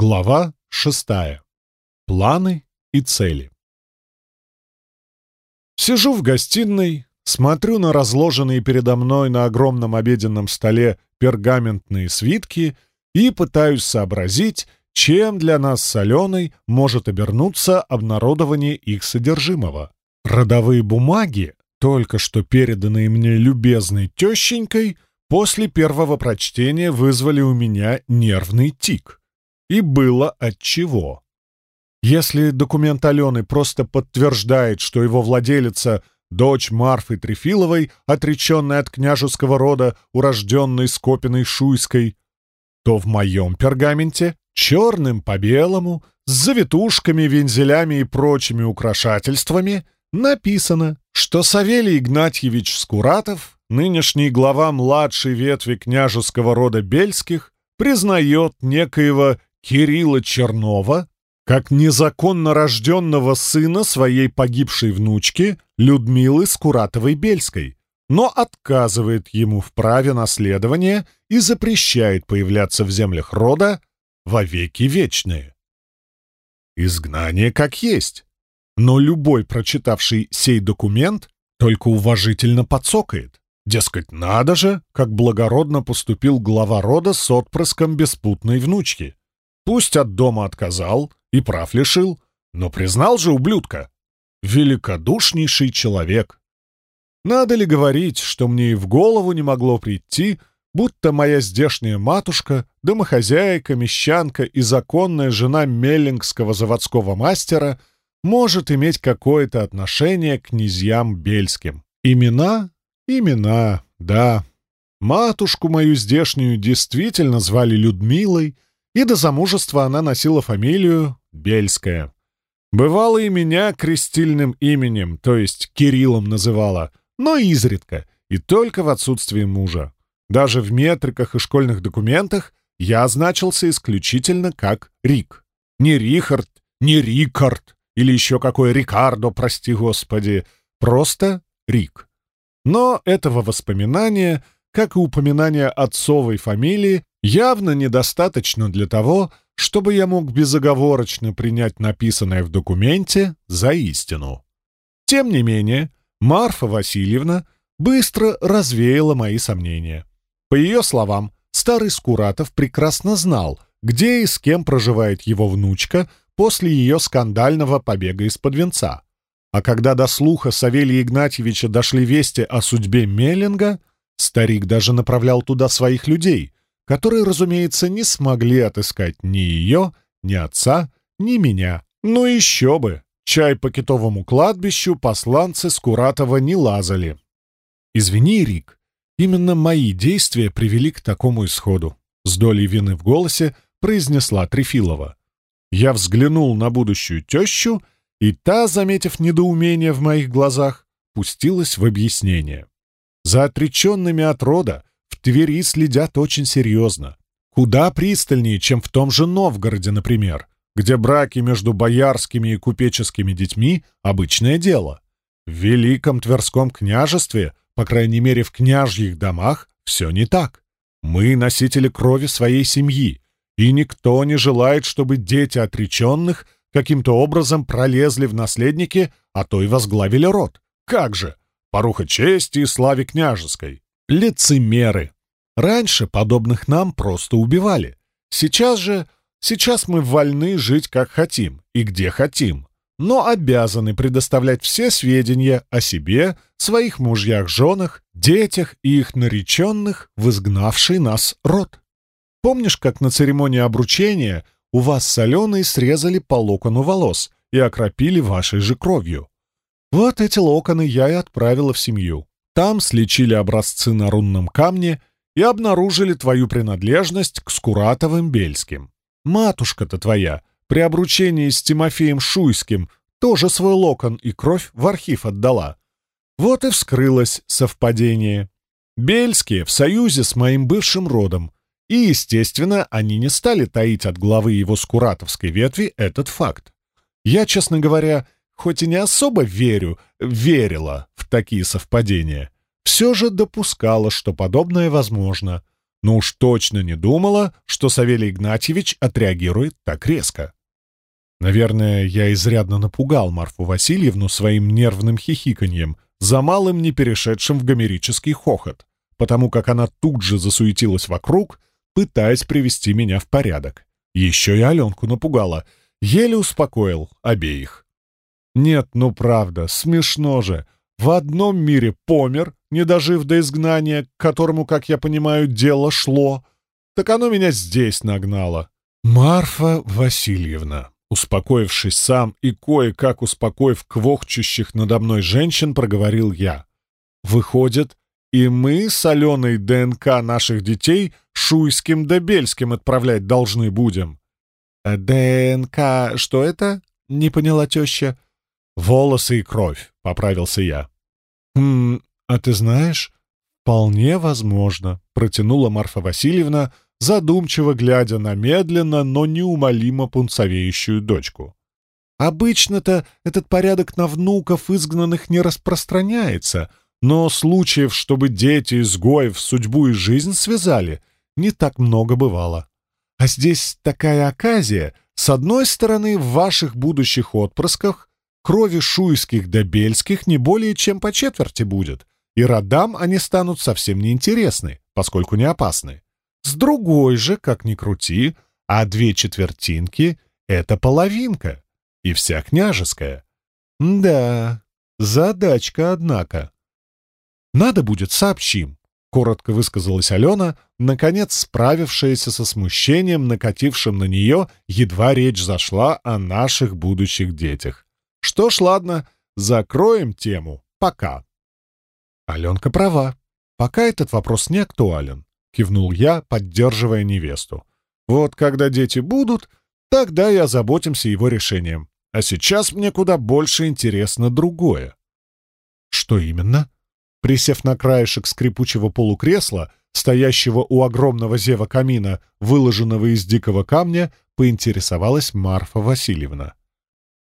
Глава шестая. Планы и цели. Сижу в гостиной, смотрю на разложенные передо мной на огромном обеденном столе пергаментные свитки и пытаюсь сообразить, чем для нас с Аленой может обернуться обнародование их содержимого. Родовые бумаги, только что переданные мне любезной тещенькой, после первого прочтения вызвали у меня нервный тик. И было отчего. Если документ Алены просто подтверждает, что его владелица — дочь Марфы Трефиловой, отреченная от княжеского рода, урожденной Скопиной Шуйской, то в моем пергаменте черным по белому, с завитушками, вензелями и прочими украшательствами написано, что Савелий Игнатьевич Скуратов, нынешний глава младшей ветви княжеского рода Бельских, признает некоего Кирилла Чернова как незаконно рожденного сына своей погибшей внучки Людмилы Скуратовой-Бельской, но отказывает ему в праве наследования и запрещает появляться в землях рода во веки вечные. Изгнание как есть, но любой, прочитавший сей документ, только уважительно подсокает. Дескать, надо же, как благородно поступил глава рода с отпрыском беспутной внучки. Пусть от дома отказал и прав лишил, но признал же ублюдка. Великодушнейший человек. Надо ли говорить, что мне и в голову не могло прийти, будто моя здешняя матушка, домохозяйка, мещанка и законная жена меллингского заводского мастера может иметь какое-то отношение к князьям бельским. Имена? Имена, да. Матушку мою здешнюю действительно звали Людмилой, и до замужества она носила фамилию Бельская. Бывало и меня крестильным именем, то есть Кириллом называла, но изредка, и только в отсутствии мужа. Даже в метриках и школьных документах я значился исключительно как Рик. Не Рихард, не Рикард, или еще какой Рикардо, прости господи, просто Рик. Но этого воспоминания, как и упоминания отцовой фамилии, явно недостаточно для того, чтобы я мог безоговорочно принять написанное в документе за истину. Тем не менее, Марфа Васильевна быстро развеяла мои сомнения. По ее словам, старый Скуратов прекрасно знал, где и с кем проживает его внучка после ее скандального побега из-под венца. А когда до слуха Савелия Игнатьевича дошли вести о судьбе Меллинга, старик даже направлял туда своих людей — которые, разумеется, не смогли отыскать ни ее, ни отца, ни меня. Ну еще бы! Чай по китовому кладбищу посланцы Скуратова не лазали. «Извини, Рик, именно мои действия привели к такому исходу», — с долей вины в голосе произнесла Трефилова. Я взглянул на будущую тещу, и та, заметив недоумение в моих глазах, пустилась в объяснение. За отреченными от рода Твери следят очень серьезно. Куда пристальнее, чем в том же Новгороде, например, где браки между боярскими и купеческими детьми — обычное дело. В Великом Тверском княжестве, по крайней мере в княжьих домах, все не так. Мы — носители крови своей семьи, и никто не желает, чтобы дети отреченных каким-то образом пролезли в наследники, а то и возглавили род. Как же? Поруха чести и славе княжеской. Лицемеры. Раньше подобных нам просто убивали. Сейчас же... Сейчас мы вольны жить как хотим и где хотим, но обязаны предоставлять все сведения о себе, своих мужьях-женах, детях и их нареченных в изгнавший нас род. Помнишь, как на церемонии обручения у вас с Аленой срезали по локону волос и окропили вашей же кровью? Вот эти локоны я и отправила в семью. Там слечили образцы на рунном камне и обнаружили твою принадлежность к Скуратовым Бельским. Матушка-то твоя при обручении с Тимофеем Шуйским тоже свой локон и кровь в архив отдала. Вот и вскрылось совпадение. Бельские в союзе с моим бывшим родом, и, естественно, они не стали таить от главы его скуратовской ветви этот факт. Я, честно говоря, хоть и не особо верю, верила в такие совпадения, все же допускала, что подобное возможно. но уж точно не думала, что Савелий Игнатьевич отреагирует так резко. Наверное, я изрядно напугал Марфу Васильевну своим нервным хихиканьем, за малым не перешедшим в гомерический хохот, потому как она тут же засуетилась вокруг, пытаясь привести меня в порядок. Еще и Аленку напугала, еле успокоил обеих. Нет, ну правда, смешно же. В одном мире помер, не дожив до изгнания, к которому, как я понимаю, дело шло. Так оно меня здесь нагнало. Марфа Васильевна, Успокоившись сам и кое-как успокоив квохчущих надо мной женщин, проговорил я. «Выходит, и мы с Аленой ДНК наших детей Шуйским да Бельским отправлять должны будем». «Э, «ДНК что это?» — не поняла теща. «Волосы и кровь», — поправился я. «Хм, а ты знаешь, вполне возможно», — протянула Марфа Васильевна, — задумчиво глядя на медленно, но неумолимо пунцовеющую дочку. Обычно-то этот порядок на внуков изгнанных не распространяется, но случаев, чтобы дети изгоев судьбу и жизнь связали, не так много бывало. А здесь такая оказия. С одной стороны, в ваших будущих отпрысках крови шуйских да бельских не более чем по четверти будет, и родам они станут совсем неинтересны, поскольку не опасны. С другой же, как ни крути, а две четвертинки — это половинка, и вся княжеская. Да, задачка, однако. Надо будет, сообщим, — коротко высказалась Алена, наконец справившаяся со смущением, накатившим на нее, едва речь зашла о наших будущих детях. Что ж, ладно, закроем тему. Пока. Аленка права. Пока этот вопрос не актуален. — кивнул я, поддерживая невесту. «Вот когда дети будут, тогда и озаботимся его решением. А сейчас мне куда больше интересно другое». «Что именно?» Присев на краешек скрипучего полукресла, стоящего у огромного зева камина, выложенного из дикого камня, поинтересовалась Марфа Васильевна.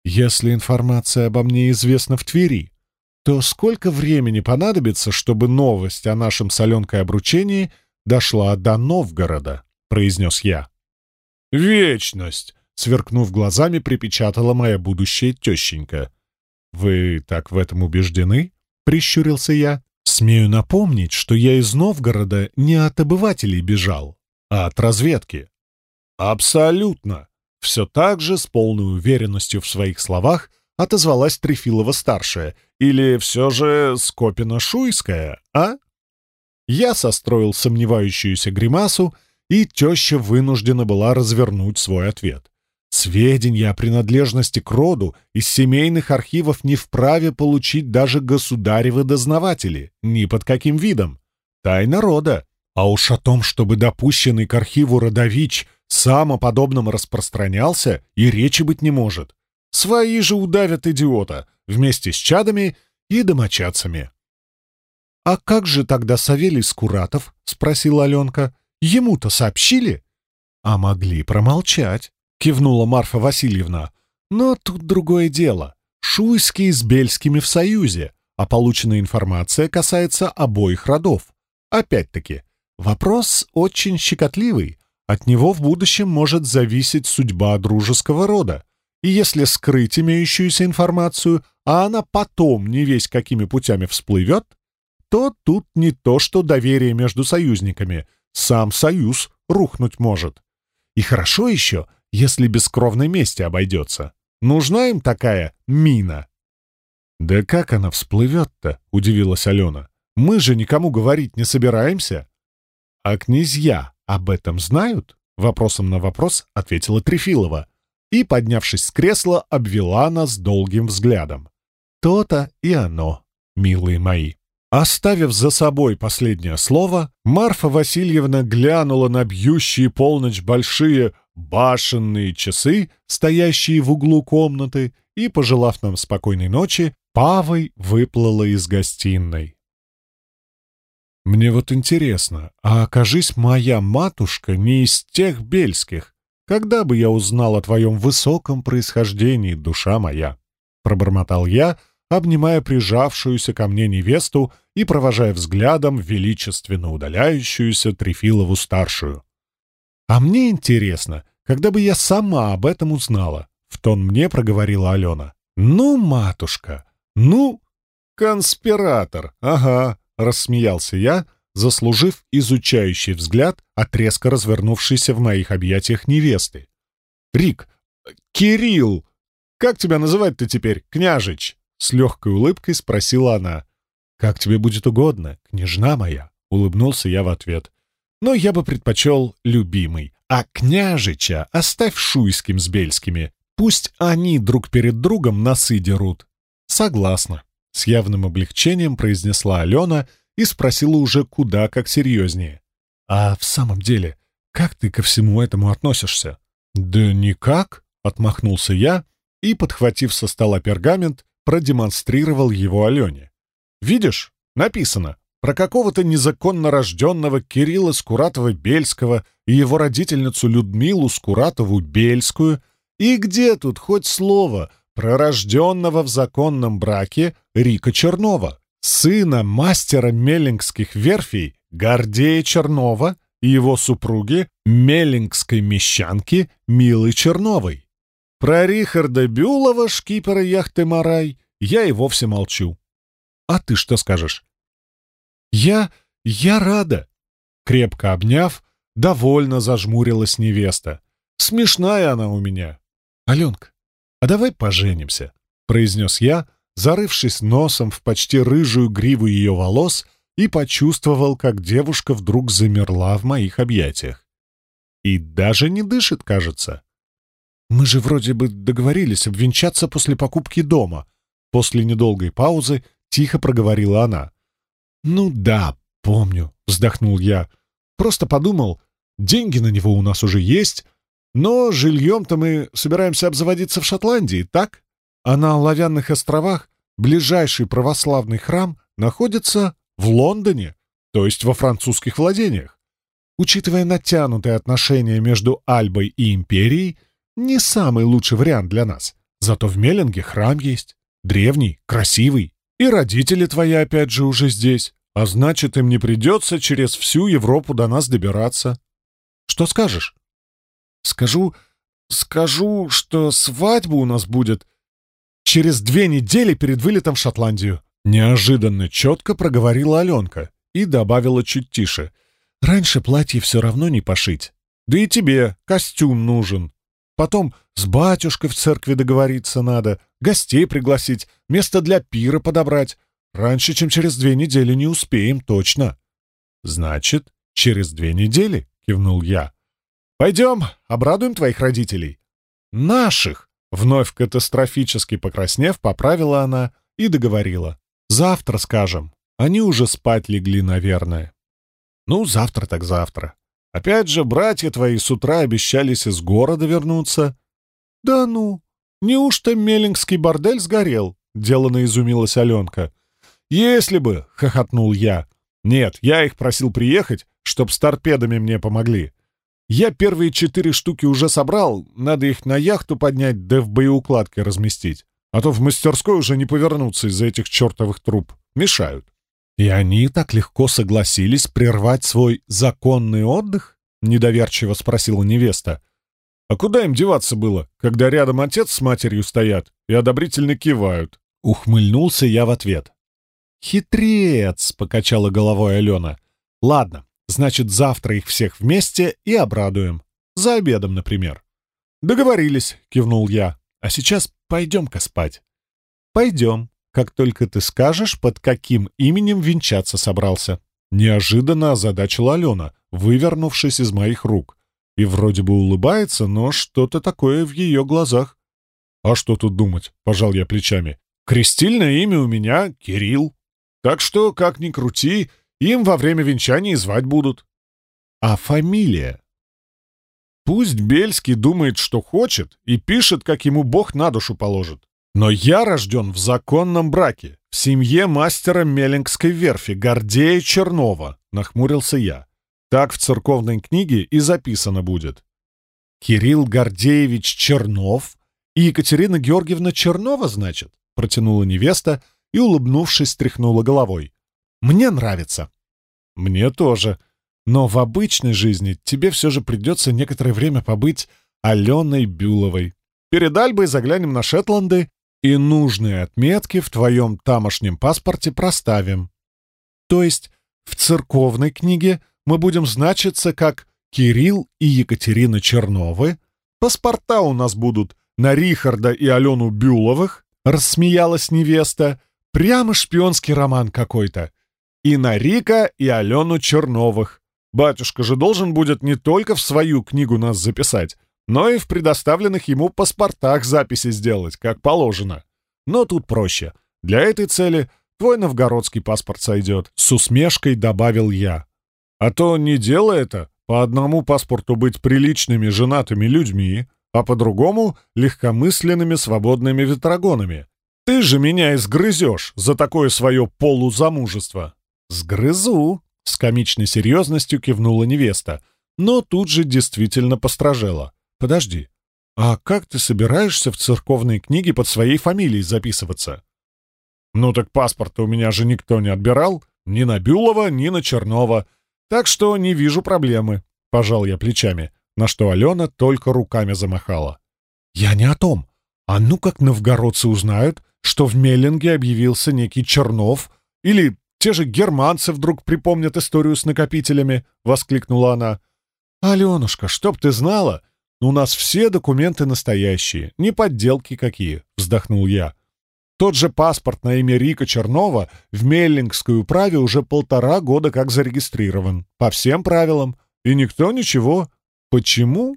«Если информация обо мне известна в Твери, то сколько времени понадобится, чтобы новость о нашем соленкой обручении — дошла до Новгорода», — произнес я. «Вечность!» — сверкнув глазами, припечатала моя будущая тещенька. «Вы так в этом убеждены?» — прищурился я. «Смею напомнить, что я из Новгорода не от обывателей бежал, а от разведки». «Абсолютно!» — все так же, с полной уверенностью в своих словах, отозвалась Трефилова-старшая. «Или все же Скопина-Шуйская, а?» Я состроил сомневающуюся гримасу, и теща вынуждена была развернуть свой ответ. Сведения о принадлежности к роду из семейных архивов не вправе получить даже государевы дознаватели, ни под каким видом. Тайна рода. А уж о том, чтобы допущенный к архиву родович сам о подобном распространялся, и речи быть не может. Свои же удавят идиота вместе с чадами и домочадцами. «А как же тогда Савелий Скуратов?» — спросила Аленка. «Ему-то сообщили?» «А могли промолчать», — кивнула Марфа Васильевна. «Но тут другое дело. Шуйские с Бельскими в союзе, а полученная информация касается обоих родов. Опять-таки, вопрос очень щекотливый. От него в будущем может зависеть судьба дружеского рода. И если скрыть имеющуюся информацию, а она потом не весь какими путями всплывет, то тут не то что доверие между союзниками, сам союз рухнуть может. И хорошо еще, если без кровной мести обойдется. Нужна им такая мина. «Да как она всплывет-то?» — удивилась Алена. «Мы же никому говорить не собираемся». «А князья об этом знают?» — вопросом на вопрос ответила Трефилова и, поднявшись с кресла, обвела нас долгим взглядом. «То-то и оно, милые мои». Оставив за собой последнее слово, Марфа Васильевна глянула на бьющие полночь большие башенные часы, стоящие в углу комнаты, и, пожелав нам спокойной ночи, Павой выплыла из гостиной. «Мне вот интересно, а окажись моя матушка не из тех бельских, когда бы я узнал о твоем высоком происхождении, душа моя?» Пробормотал я, обнимая прижавшуюся ко мне невесту и провожая взглядом величественно удаляющуюся Трефилову-старшую. «А мне интересно, когда бы я сама об этом узнала?» — в тон мне проговорила Алена. «Ну, матушка, ну, конспиратор, ага», — рассмеялся я, заслужив изучающий взгляд от резко развернувшейся в моих объятиях невесты. «Рик, Кирилл, как тебя называть-то теперь, княжич?» С легкой улыбкой спросила она. «Как тебе будет угодно, княжна моя», — улыбнулся я в ответ. «Но я бы предпочел любимый, а княжича оставь шуйским с бельскими. Пусть они друг перед другом носы дерут». «Согласна», — с явным облегчением произнесла Алена и спросила уже куда как серьезнее. «А в самом деле, как ты ко всему этому относишься?» «Да никак», — отмахнулся я и, подхватив со стола пергамент, продемонстрировал его Алене. «Видишь, написано про какого-то незаконно рожденного Кирилла Скуратова-Бельского и его родительницу Людмилу Скуратову-Бельскую, и где тут хоть слово про рожденного в законном браке Рика Чернова, сына мастера меллингских верфей Гордея Чернова и его супруги меллингской мещанки Милы Черновой. Про Рихарда Бюлова, шкипера яхты «Марай», я и вовсе молчу. А ты что скажешь? Я... я рада. Крепко обняв, довольно зажмурилась невеста. Смешная она у меня. Аленка, а давай поженимся, произнес я, зарывшись носом в почти рыжую гриву ее волос и почувствовал, как девушка вдруг замерла в моих объятиях. И даже не дышит, кажется. «Мы же вроде бы договорились обвенчаться после покупки дома». После недолгой паузы тихо проговорила она. «Ну да, помню», — вздохнул я. «Просто подумал, деньги на него у нас уже есть, но жильем-то мы собираемся обзаводиться в Шотландии, так? А на Оловянных островах ближайший православный храм находится в Лондоне, то есть во французских владениях. Учитывая натянутые отношения между Альбой и Империей, не самый лучший вариант для нас. Зато в Меллинге храм есть. Древний, красивый. И родители твои опять же уже здесь. А значит, им не придется через всю Европу до нас добираться. Что скажешь? Скажу... Скажу, что свадьба у нас будет через две недели перед вылетом в Шотландию. Неожиданно четко проговорила Аленка и добавила чуть тише. Раньше платье все равно не пошить. Да и тебе костюм нужен. Потом с батюшкой в церкви договориться надо, гостей пригласить, место для пира подобрать. Раньше, чем через две недели, не успеем, точно. Значит, через две недели, кивнул я. Пойдем, обрадуем твоих родителей. Наших, вновь катастрофически покраснев, поправила она и договорила. Завтра скажем. Они уже спать легли, наверное. Ну, завтра так завтра. Опять же, братья твои с утра обещались из города вернуться. — Да ну, неужто Меллингский бордель сгорел? — делано изумилась Аленка. — Если бы, — хохотнул я. — Нет, я их просил приехать, чтоб с торпедами мне помогли. Я первые четыре штуки уже собрал, надо их на яхту поднять да в боеукладке разместить. А то в мастерской уже не повернуться из-за этих чертовых труб. Мешают. «И они так легко согласились прервать свой законный отдых?» — недоверчиво спросила невеста. «А куда им деваться было, когда рядом отец с матерью стоят и одобрительно кивают?» Ухмыльнулся я в ответ. «Хитрец!» — покачала головой Алена. «Ладно, значит, завтра их всех вместе и обрадуем. За обедом, например». «Договорились», — кивнул я. «А сейчас пойдем-ка спать». «Пойдем», как только ты скажешь, под каким именем венчаться собрался». Неожиданно озадачила Алена, вывернувшись из моих рук. И вроде бы улыбается, но что-то такое в ее глазах. «А что тут думать?» — пожал я плечами. «Крестильное имя у меня — Кирилл. Так что, как ни крути, им во время венчания звать будут». «А фамилия?» Пусть Бельский думает, что хочет, и пишет, как ему Бог на душу положит. Но я рожден в законном браке, в семье мастера Меллингской верфи Гордея Чернова, нахмурился я. Так в церковной книге и записано будет. Кирилл Гордеевич Чернов и Екатерина Георгиевна Чернова, значит? — протянула невеста и, улыбнувшись, тряхнула головой. «Мне нравится». «Мне тоже. Но в обычной жизни тебе все же придется некоторое время побыть Аленой Бюловой. Перед Альбой заглянем на Шетланды и нужные отметки в твоем тамошнем паспорте проставим. То есть в церковной книге мы будем значиться как Кирилл и Екатерина Черновы, паспорта у нас будут на Рихарда и Алену Бюловых, рассмеялась невеста, прямо шпионский роман какой-то, и на Рика и Алену Черновых. Батюшка же должен будет не только в свою книгу нас записать, но и в предоставленных ему паспортах записи сделать, как положено. Но тут проще. Для этой цели твой новгородский паспорт сойдет. С усмешкой добавил я. А то не дело это по одному паспорту быть приличными женатыми людьми, а по-другому — легкомысленными свободными ветрогонами. Ты же меня изгрызешь за такое свое полузамужество. «Сгрызу!» — с комичной серьезностью кивнула невеста, но тут же действительно постражела. «Подожди, а как ты собираешься в церковные книги под своей фамилией записываться?» «Ну так паспорта у меня же никто не отбирал, ни на Бюлова, ни на Чернова, так что не вижу проблемы», — пожал я плечами, на что Алена только руками замахала. «Я не о том. А ну как новгородцы узнают, что в Меллинге объявился некий Чернов, или те же германцы вдруг припомнят историю с накопителями», — воскликнула она. «Аленушка, чтоб ты знала, у нас все документы настоящие, не подделки какие», — вздохнул я. Тот же паспорт на имя Рика Чернова в Меллингской управе уже полтора года как зарегистрирован. По всем правилам. И никто ничего. Почему?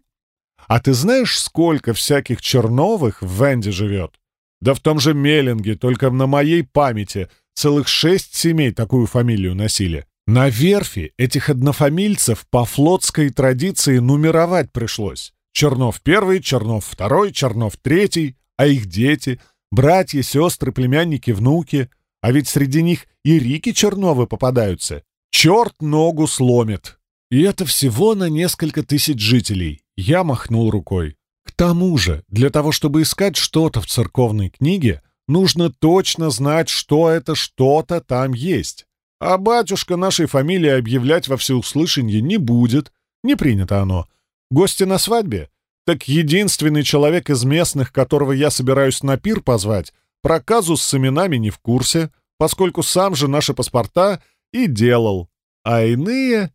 А ты знаешь, сколько всяких Черновых в Венде живет? Да в том же Меллинге, только на моей памяти, целых шесть семей такую фамилию носили. На верфи этих однофамильцев по флотской традиции нумеровать пришлось. Чернов первый, Чернов второй, Чернов третий, а их дети — Братья, сестры, племянники, внуки. А ведь среди них и Рики Черновы попадаются. Черт ногу сломит. И это всего на несколько тысяч жителей. Я махнул рукой. К тому же, для того, чтобы искать что-то в церковной книге, нужно точно знать, что это что-то там есть. А батюшка нашей фамилии объявлять во всеуслышание не будет. Не принято оно. Гости на свадьбе? Так единственный человек из местных, которого я собираюсь на пир позвать, про казус с именами не в курсе, поскольку сам же наши паспорта и делал. А иные...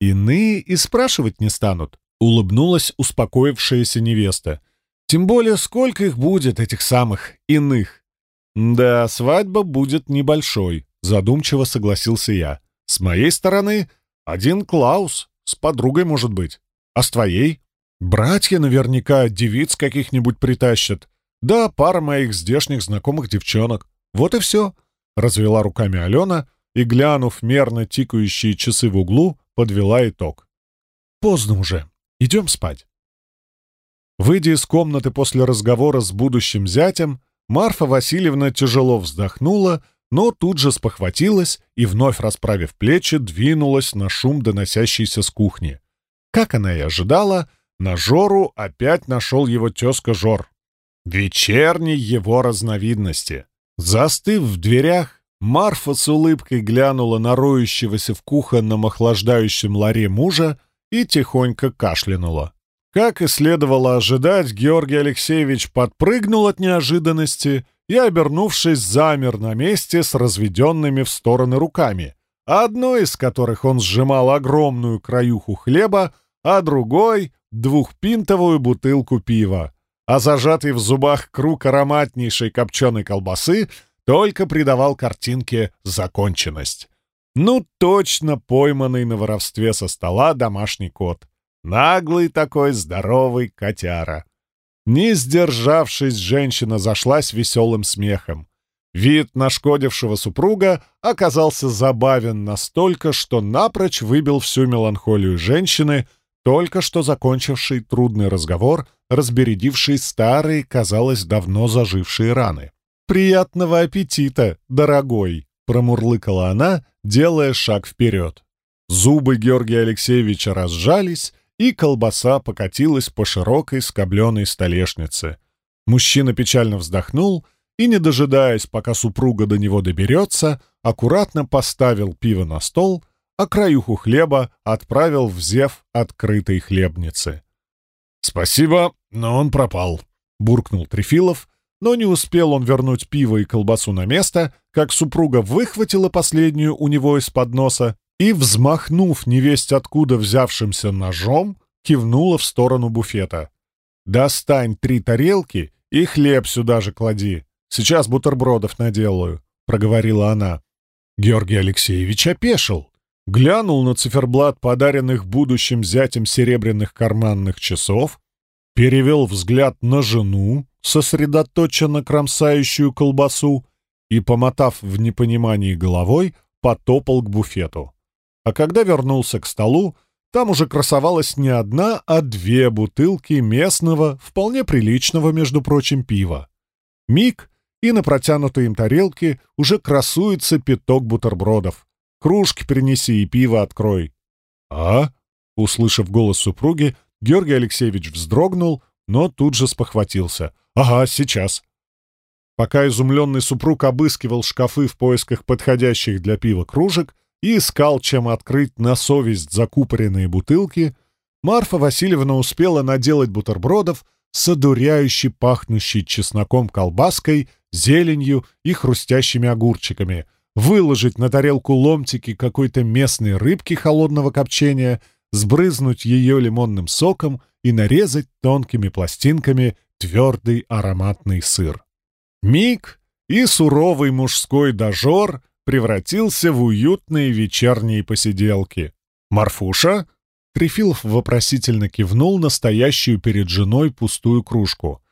Иные и спрашивать не станут, — улыбнулась успокоившаяся невеста. Тем более, сколько их будет, этих самых иных? Да, свадьба будет небольшой, — задумчиво согласился я. С моей стороны, один Клаус, с подругой, может быть. А с твоей? Братья наверняка девиц каких-нибудь притащат. Да, пара моих здешних знакомых девчонок. Вот и все. Развела руками Алена и, глянув мерно тикающие часы в углу, подвела итог. Поздно уже. Идем спать. Выйдя из комнаты после разговора с будущим зятем, Марфа Васильевна тяжело вздохнула, но тут же спохватилась и, вновь расправив плечи, двинулась на шум, доносящийся с кухни. Как она и ожидала, на Жору опять нашел его тезка Жор. Вечерней его разновидности. Застыв в дверях, Марфа с улыбкой глянула на роющегося в кухонном охлаждающем ларе мужа и тихонько кашлянула. Как и следовало ожидать, Георгий Алексеевич подпрыгнул от неожиданности и, обернувшись, замер на месте с разведенными в стороны руками, одной из которых он сжимал огромную краюху хлеба, а другой двухпинтовую бутылку пива, а зажатый в зубах круг ароматнейшей копченой колбасы только придавал картинке законченность. Ну, точно пойманный на воровстве со стола домашний кот. Наглый такой здоровый котяра. Не сдержавшись, женщина зашлась веселым смехом. Вид нашкодившего супруга оказался забавен настолько, что напрочь выбил всю меланхолию женщины — только что закончивший трудный разговор, разбередивший старые, казалось, давно зажившие раны. «Приятного аппетита, дорогой!» — промурлыкала она, делая шаг вперед. Зубы Георгия Алексеевича разжались, и колбаса покатилась по широкой скобленной столешнице. Мужчина печально вздохнул и, не дожидаясь, пока супруга до него доберется, аккуратно поставил пиво на стол, а краюху хлеба отправил в зев открытой хлебницы. «Спасибо, но он пропал», — буркнул Трефилов, но не успел он вернуть пиво и колбасу на место, как супруга выхватила последнюю у него из-под носа и, взмахнув невесть откуда взявшимся ножом, кивнула в сторону буфета. «Достань три тарелки и хлеб сюда же клади. Сейчас бутербродов наделаю», — проговорила она. Георгий Алексеевич опешил. Глянул на циферблат подаренных будущим зятем серебряных карманных часов, перевел взгляд на жену, сосредоточенно кромсающую колбасу, и, помотав в непонимании головой, потопал к буфету. А когда вернулся к столу, там уже красовалась не одна, а две бутылки местного, вполне приличного, между прочим, пива. Миг, и на протянутой им тарелке уже красуется пяток бутербродов. Кружки принеси и пиво открой. «А?» — услышав голос супруги, Георгий Алексеевич вздрогнул, но тут же спохватился. «Ага, сейчас». Пока изумленный супруг обыскивал шкафы в поисках подходящих для пива кружек и искал, чем открыть на совесть закупоренные бутылки, Марфа Васильевна успела наделать бутербродов с одуряюще пахнущей чесноком колбаской, зеленью и хрустящими огурчиками, выложить на тарелку ломтики какой-то местной рыбки холодного копчения, сбрызнуть ее лимонным соком и нарезать тонкими пластинками твердый ароматный сыр. Миг, и суровый мужской дожор превратился в уютные вечерние посиделки. «Марфуша?» Трефилов вопросительно кивнул на стоящую перед женой пустую кружку.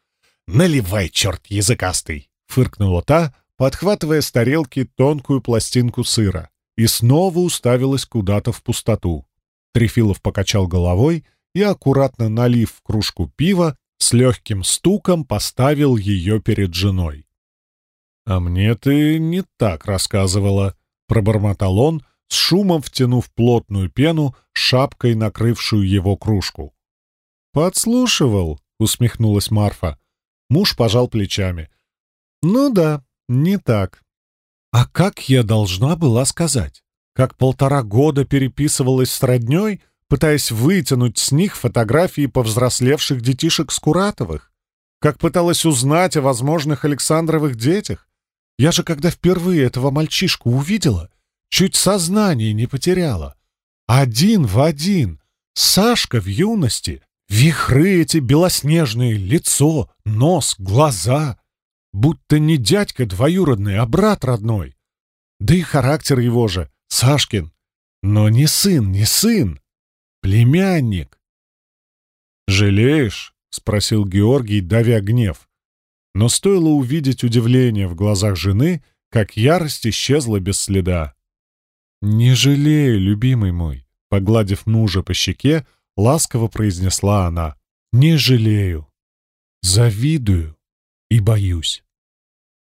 «Наливай, черт языкастый!» — фыркнула та, подхватывая с тарелки тонкую пластинку сыра, и снова уставилась куда-то в пустоту. Трефилов покачал головой и, аккуратно налив в кружку пива, с легким стуком поставил ее перед женой. «А мне ты не так рассказывала», — пробормотал он, с шумом втянув плотную пену, шапкой накрывшую его кружку. «Подслушивал», — усмехнулась Марфа. Муж пожал плечами. «Ну да, не так. А как я должна была сказать? Как полтора года переписывалась с роднёй, пытаясь вытянуть с них фотографии повзрослевших детишек Скуратовых? Как пыталась узнать о возможных Александровых детях? Я же, когда впервые этого мальчишку увидела, чуть сознание не потеряла. Один в один. Сашка в юности. Вихры эти белоснежные, лицо, нос, глаза. Будто не дядька двоюродный, а брат родной. Да и характер его же, Сашкин. Но не сын, не сын. Племянник. «Жалеешь?» — спросил Георгий, давя гнев. Но стоило увидеть удивление в глазах жены, как ярость исчезла без следа. «Не жалею, любимый мой», — погладив мужа по щеке, ласково произнесла она. «Не жалею. Завидую и боюсь».